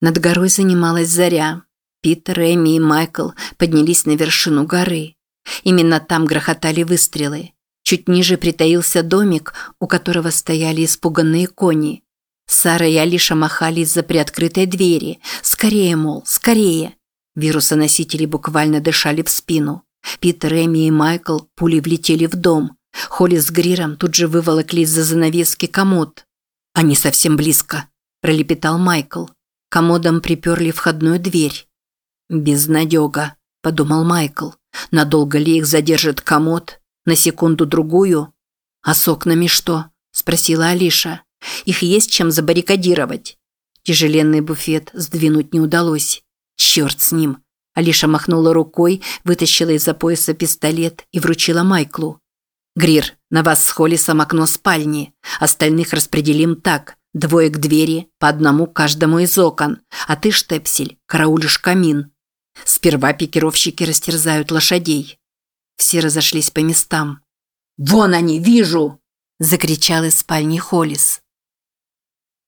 Над горой занималась заря. Питер, Эми и Майкл поднялись на вершину горы. Именно там грохотали выстрелы. Чуть ниже притаился домик, у которого стояли испуганные кони. Сара и Алиша махали из-за приоткрытой двери. «Скорее, мол, скорее!» Вирусоносители буквально дышали в спину. Питер, Эми и Майкл пули влетели в дом. Холли с Гриром тут же выволокли из-за занавески комод. «Они совсем близко», – пролепетал Майкл. Комодом приперли входную дверь. «Безнадега», – подумал Майкл. «Надолго ли их задержит комод? На секунду-другую?» «А с окнами что?» – спросила Алиша. «Их есть чем забаррикадировать?» Тяжеленный буфет сдвинуть не удалось. «Черт с ним!» Алиша махнула рукой, вытащила из-за пояса пистолет и вручила Майклу. «Грир, на вас с Холлисом окно спальни. Остальных распределим так. Двое к двери, по одному каждому из окон. А ты, Штепсель, караулишь камин. Сперва пикировщики растерзают лошадей». Все разошлись по местам. «Вон они, вижу!» – закричал из спальни Холлис.